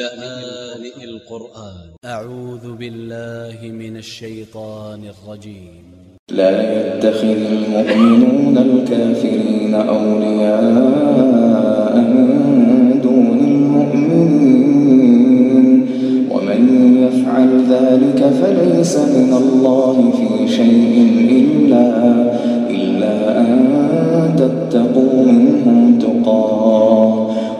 لآن القرآن. أ ع و ذ ب ا ل ل ه من ا ل ش ي ط ا ن ا ل ج ي م لا يتخذ المؤمنون الكافرين أولياء.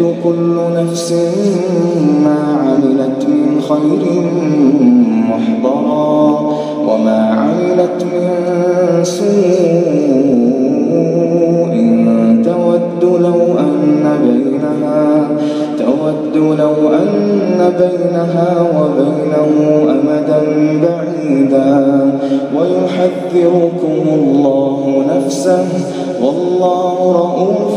تجد كل نفس ما عملت من خير محضرا وما عملت من سوء تود لو أن بينها تود لو أن بينها وبينه أمدا بعيدا. ويحذركم الله نفسه والله رؤوف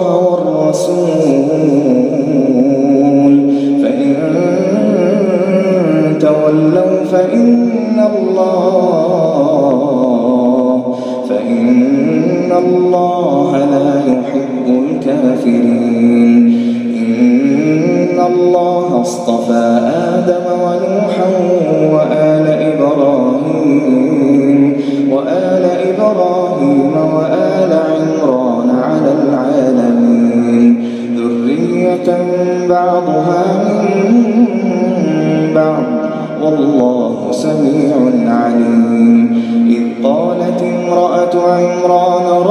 الله لا يحب الكافرين. إن الله اصطفى آدم ونوحا وآل إبراهيم وآل إبراهيم وآل عمران على العالمين. ذرية بعضها من بعض والله سميع عليم. إذ قالت امرأة عمران رب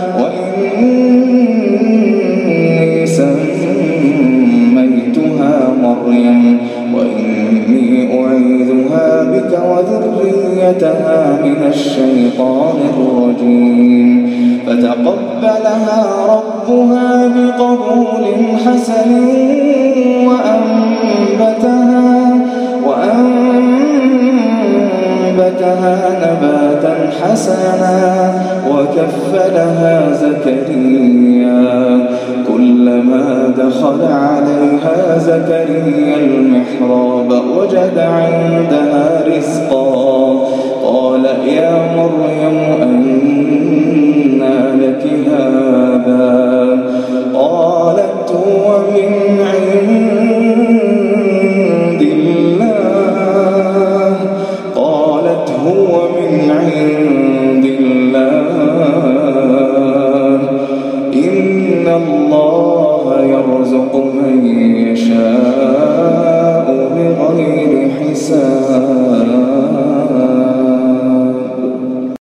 وذريتها من الشيطان الرجيم. فتقبلها ربها بقبول حسن وأنبتها وأنبتها نباتا حسنا وكفلها زكريا. كلما دخل عليها زكريا المحراب وجد عندها رزقا. قال يا